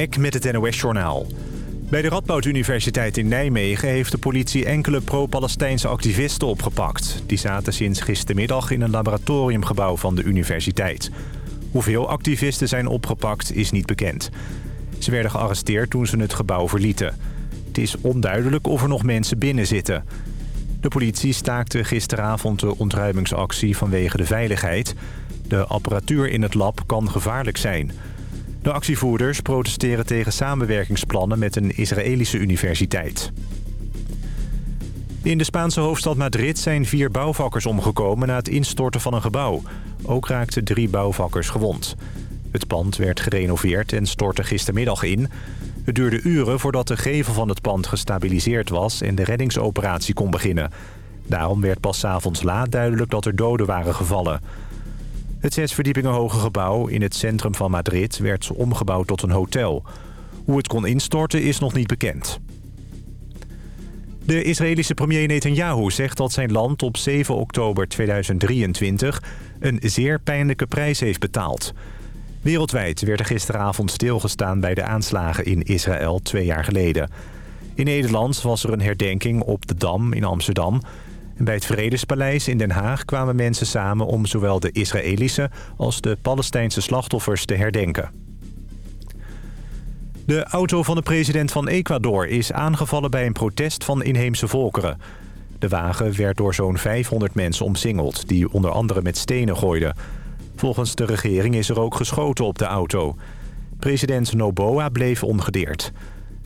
Met het NOS-journaal. Bij de Radboud Universiteit in Nijmegen heeft de politie enkele pro-Palestijnse activisten opgepakt. Die zaten sinds gistermiddag in een laboratoriumgebouw van de universiteit. Hoeveel activisten zijn opgepakt is niet bekend. Ze werden gearresteerd toen ze het gebouw verlieten. Het is onduidelijk of er nog mensen binnen zitten. De politie staakte gisteravond de ontruimingsactie vanwege de veiligheid. De apparatuur in het lab kan gevaarlijk zijn... De actievoerders protesteren tegen samenwerkingsplannen met een Israëlische universiteit. In de Spaanse hoofdstad Madrid zijn vier bouwvakkers omgekomen na het instorten van een gebouw. Ook raakten drie bouwvakkers gewond. Het pand werd gerenoveerd en stortte gistermiddag in. Het duurde uren voordat de gevel van het pand gestabiliseerd was en de reddingsoperatie kon beginnen. Daarom werd pas avonds laat duidelijk dat er doden waren gevallen. Het zes verdiepingen hoge gebouw in het centrum van Madrid werd omgebouwd tot een hotel. Hoe het kon instorten is nog niet bekend. De Israëlische premier Netanyahu zegt dat zijn land op 7 oktober 2023 een zeer pijnlijke prijs heeft betaald. Wereldwijd werd er gisteravond stilgestaan bij de aanslagen in Israël twee jaar geleden. In Nederland was er een herdenking op de Dam in Amsterdam bij het Vredespaleis in Den Haag kwamen mensen samen om zowel de Israëlische als de Palestijnse slachtoffers te herdenken. De auto van de president van Ecuador is aangevallen bij een protest van inheemse volkeren. De wagen werd door zo'n 500 mensen omsingeld, die onder andere met stenen gooiden. Volgens de regering is er ook geschoten op de auto. President Noboa bleef ongedeerd.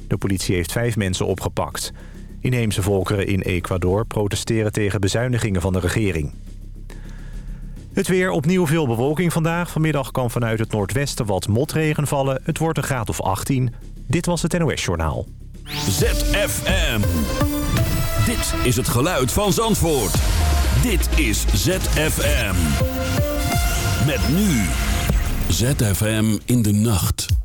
De politie heeft vijf mensen opgepakt. Inheemse volkeren in Ecuador protesteren tegen bezuinigingen van de regering. Het weer, opnieuw veel bewolking vandaag. Vanmiddag kan vanuit het noordwesten wat motregen vallen. Het wordt een graad of 18. Dit was het NOS Journaal. ZFM. Dit is het geluid van Zandvoort. Dit is ZFM. Met nu. ZFM in de nacht.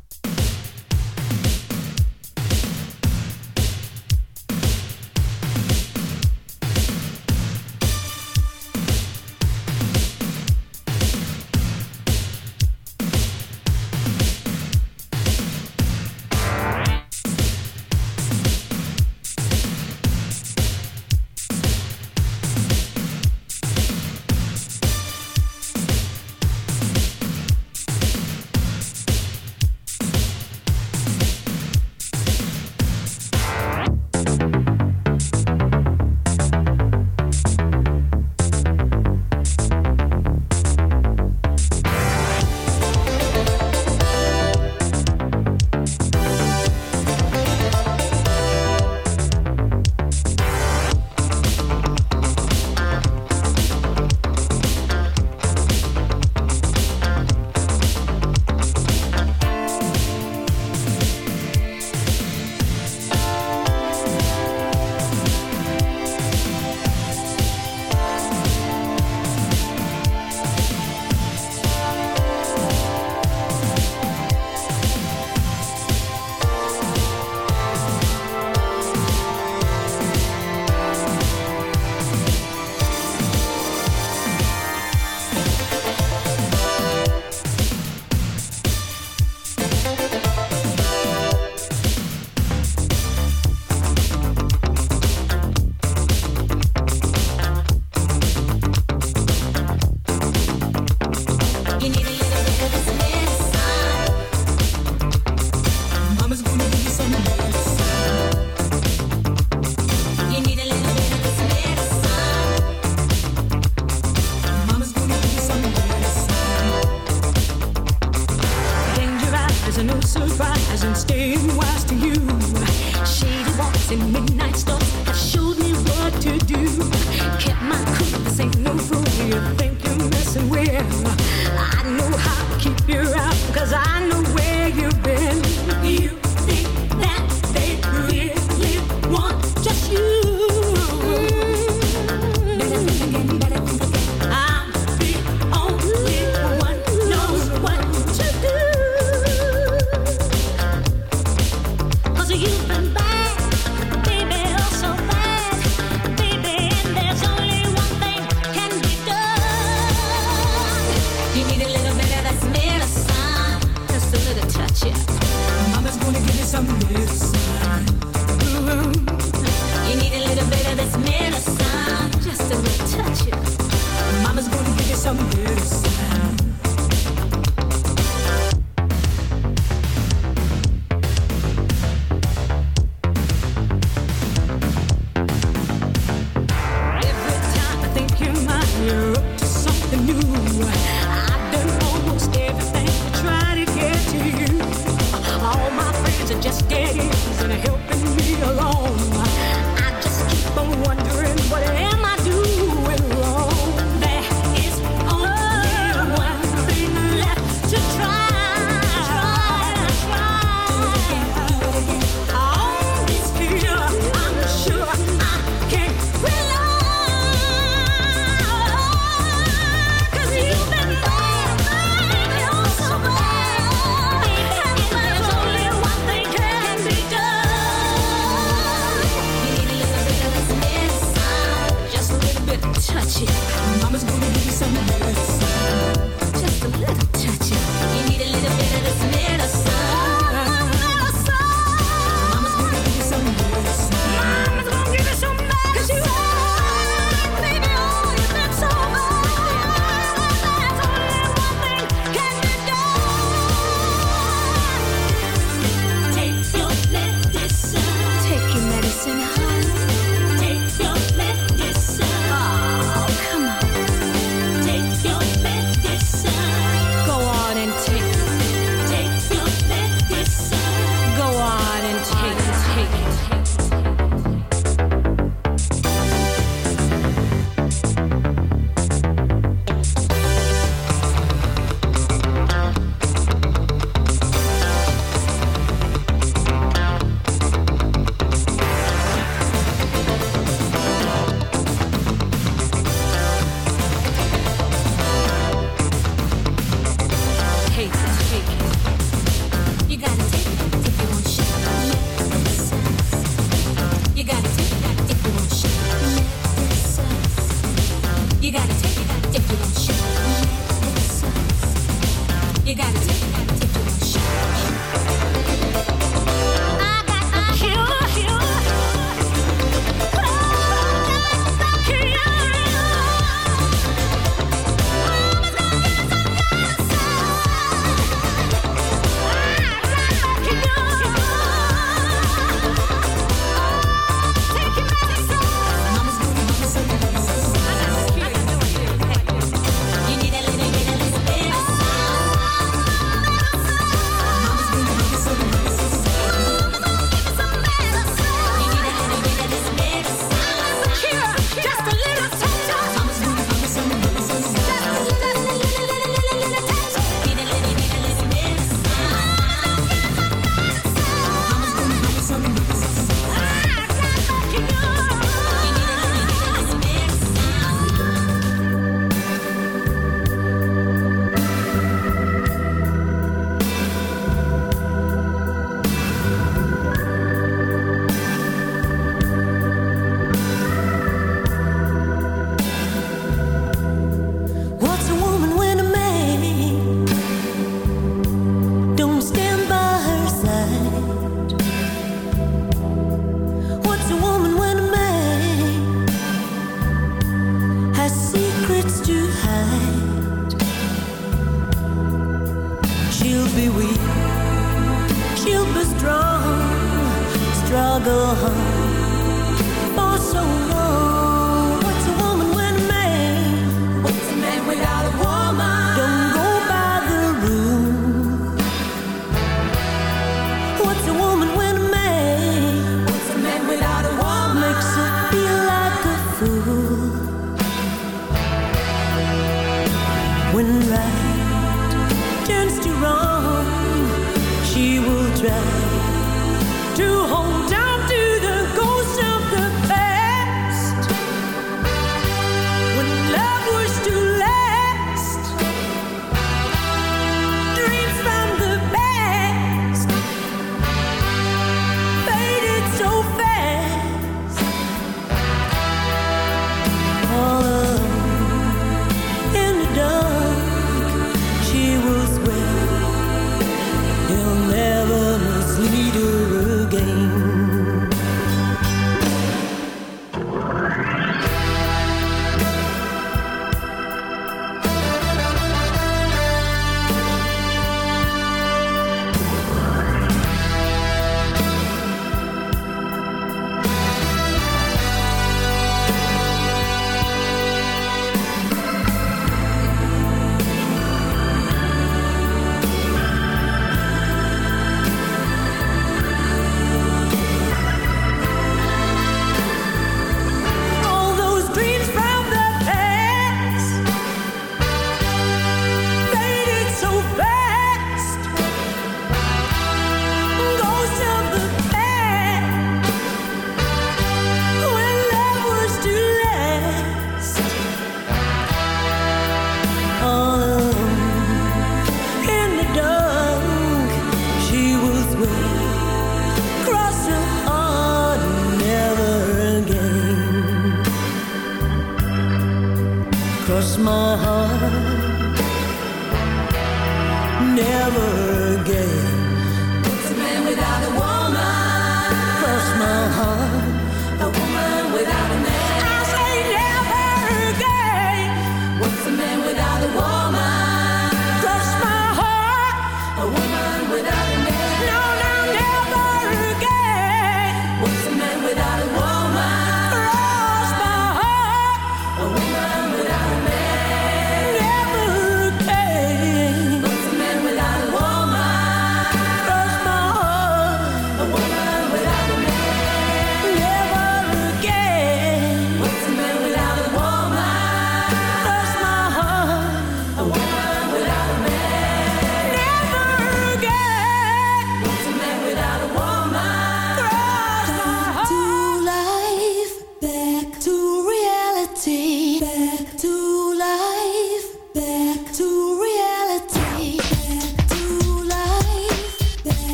Never mislead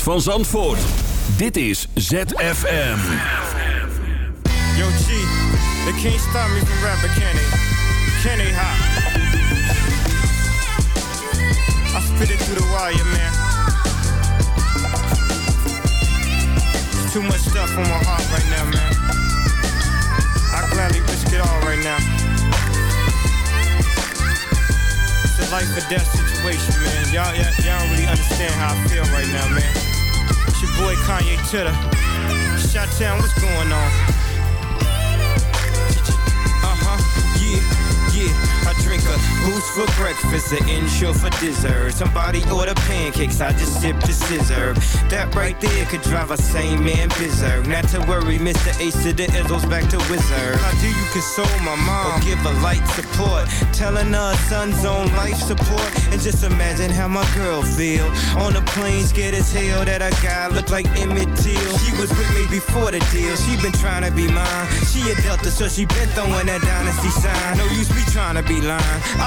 geluid van Zandvoort. Dit is ZFM. Yo, G, they can't stop me from rapping, Kenny. Kenny hot. I spit it through the wire, man. Too much stuff on my heart right now, man. I gladly risk it all right now. It's a life or death situation, man. Y'all don't really understand how I feel right now, man. Boy Kanye Titter. Shot Town, what's going on? Uh huh, yeah, yeah. I drink a boost for breakfast, an Ensure for dessert. Somebody order pancakes, I just sip the sizzurp. That right there could drive a sane man berserk. Not to worry, Mr. Ace to the Izzles back to Wizard. How do you console my mom or give her light support? Telling her son's on life support. And just imagine how my girl feel. On the plane, scared as hell that a guy look like Emmett Till. She was with me before the deal, she been trying to be mine. She a Delta, so she been throwing that dynasty sign. No use me trying to be line.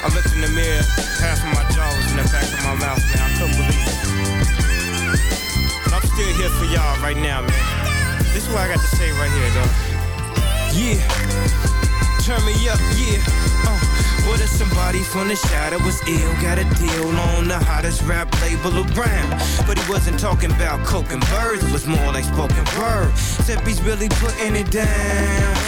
I looked in the mirror, half of my jaw was in the back of my mouth, man. I couldn't believe it. But I'm still here for y'all right now, man. This is what I got to say right here, though. Yeah. Turn me up, yeah. Uh. What if somebody from the shadow was ill? Got a deal on the hottest rap label around. But he wasn't talking about coke and birds, it was more like spoken word. Except he's really putting it down.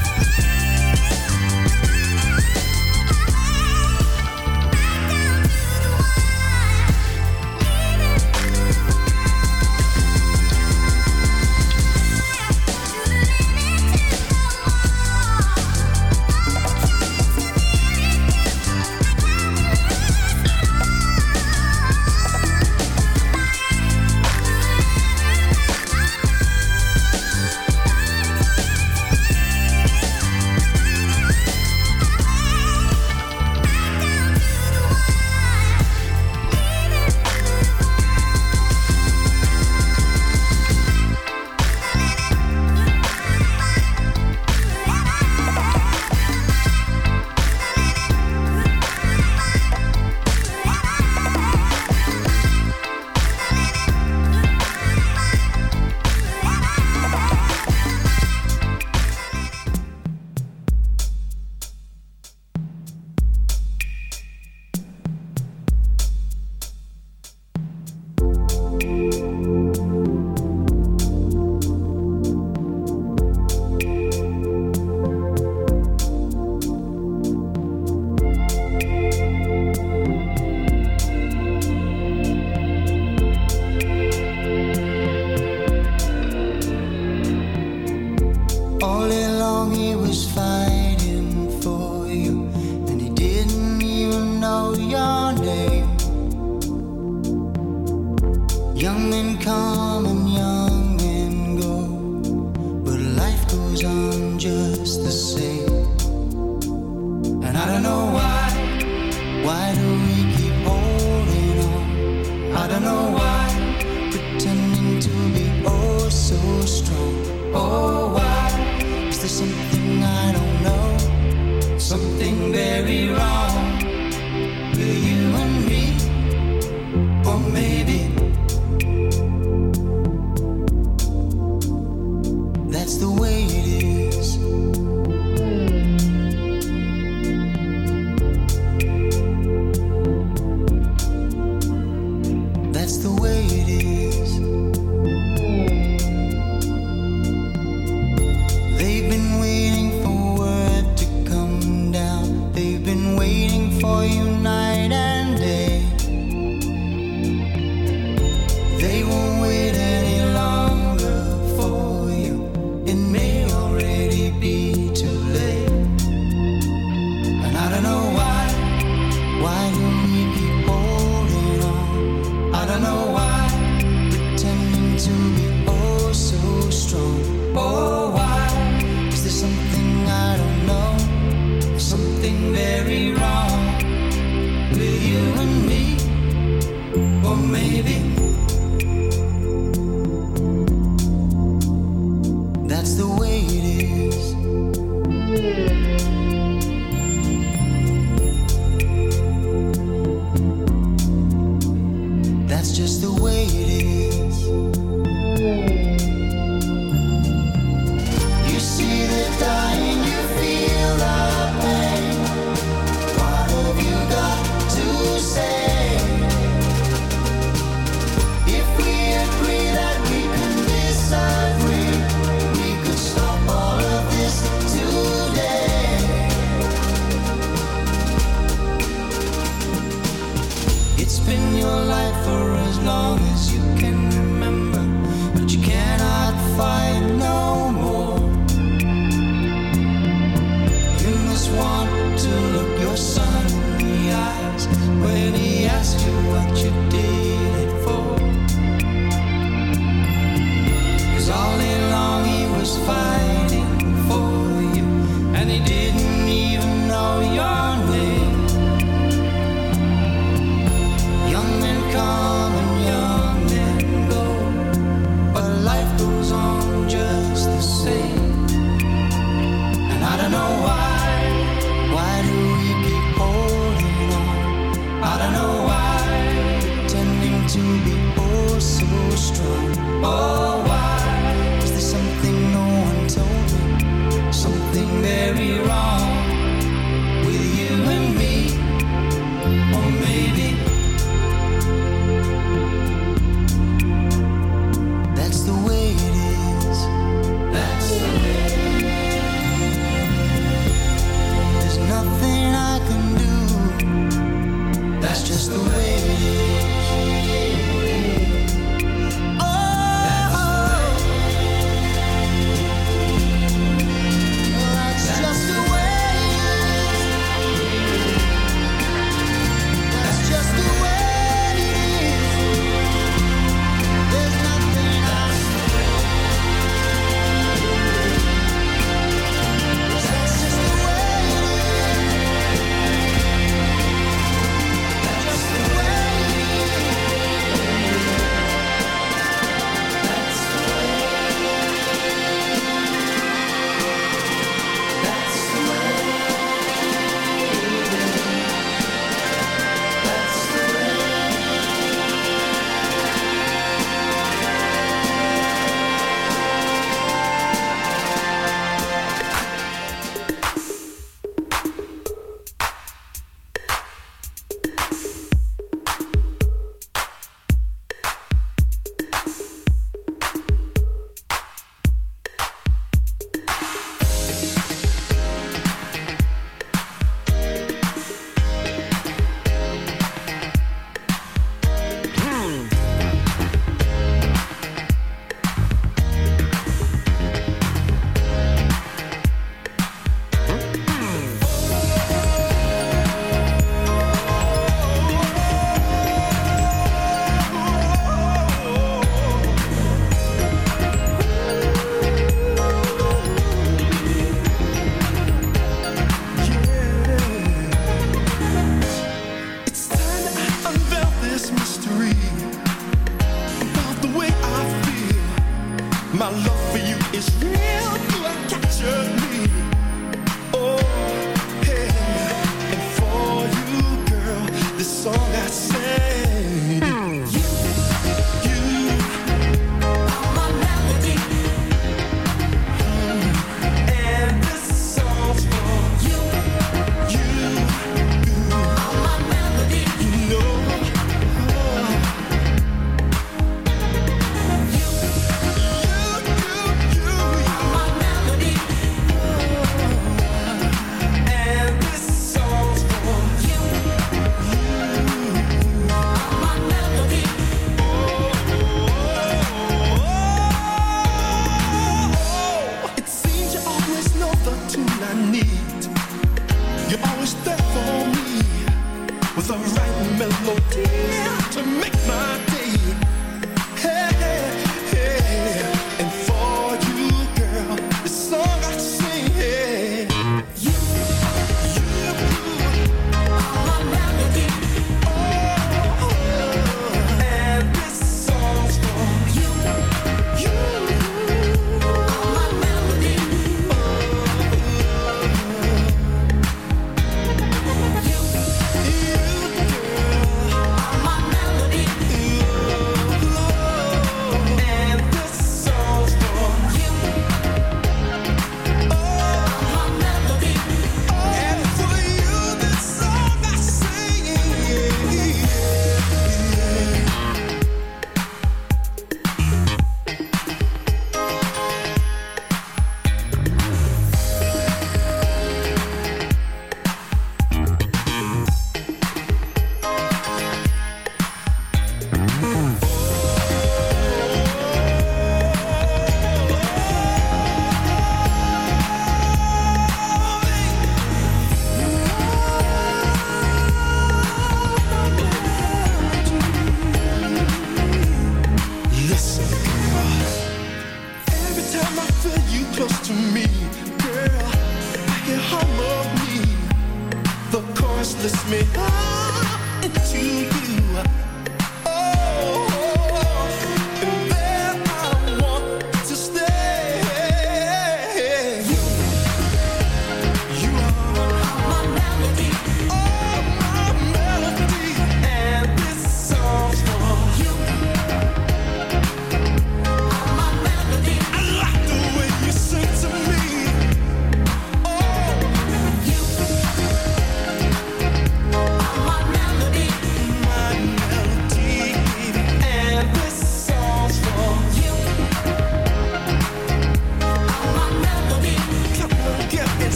very wrong with you and me, or maybe.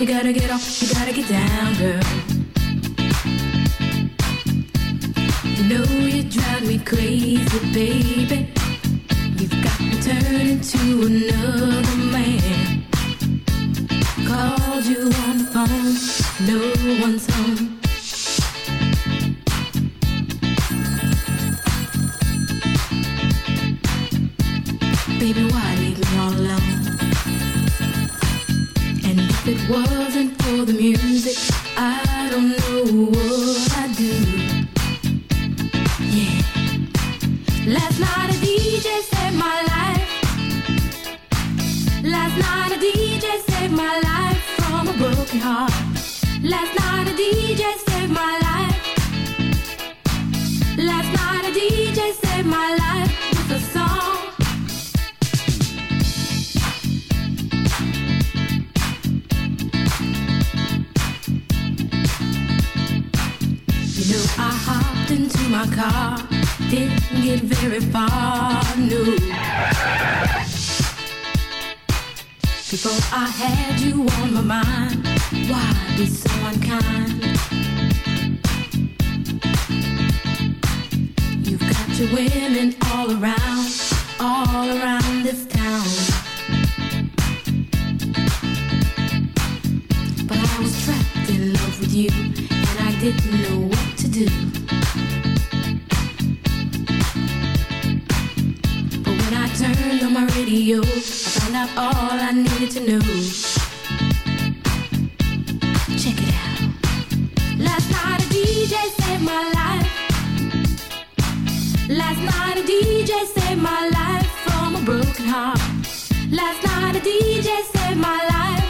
You gotta get off, you gotta get down, girl. You know you drive me crazy, baby. You've got me turning to another with you, and I didn't know what to do. But when I turned on my radio, I found out all I needed to know. Check it out. Last night a DJ saved my life. Last night a DJ saved my life from a broken heart. Last night a DJ saved my life.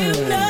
you know.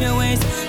your ways.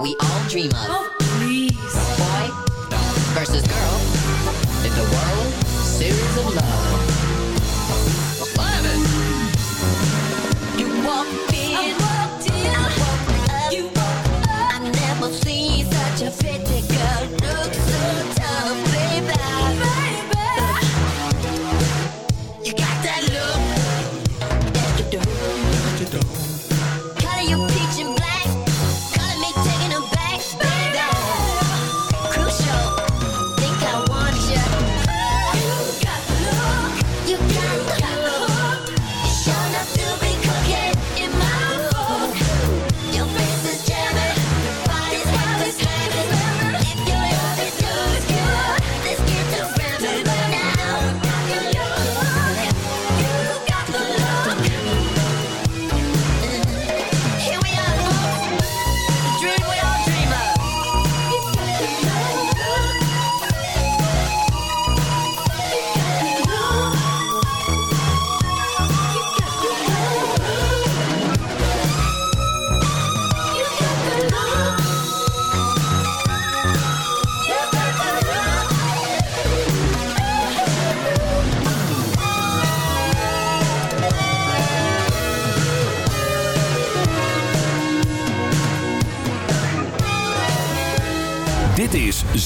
we all dream of.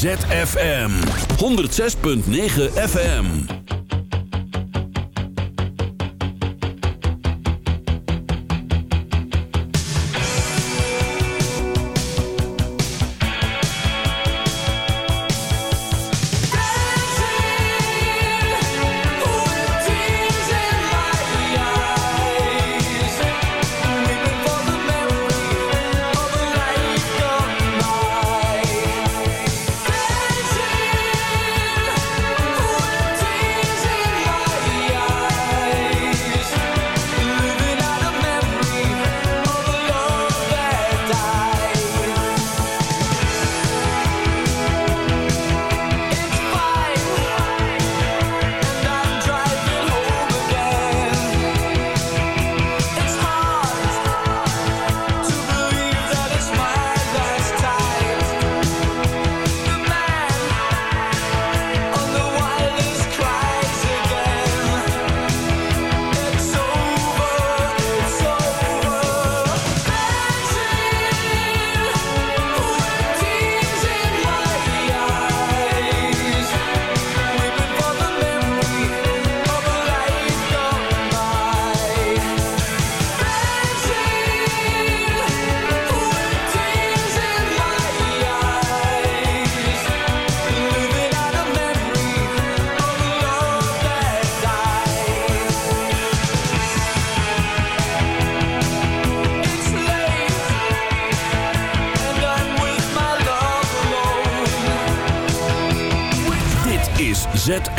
ZFM 106.9 FM.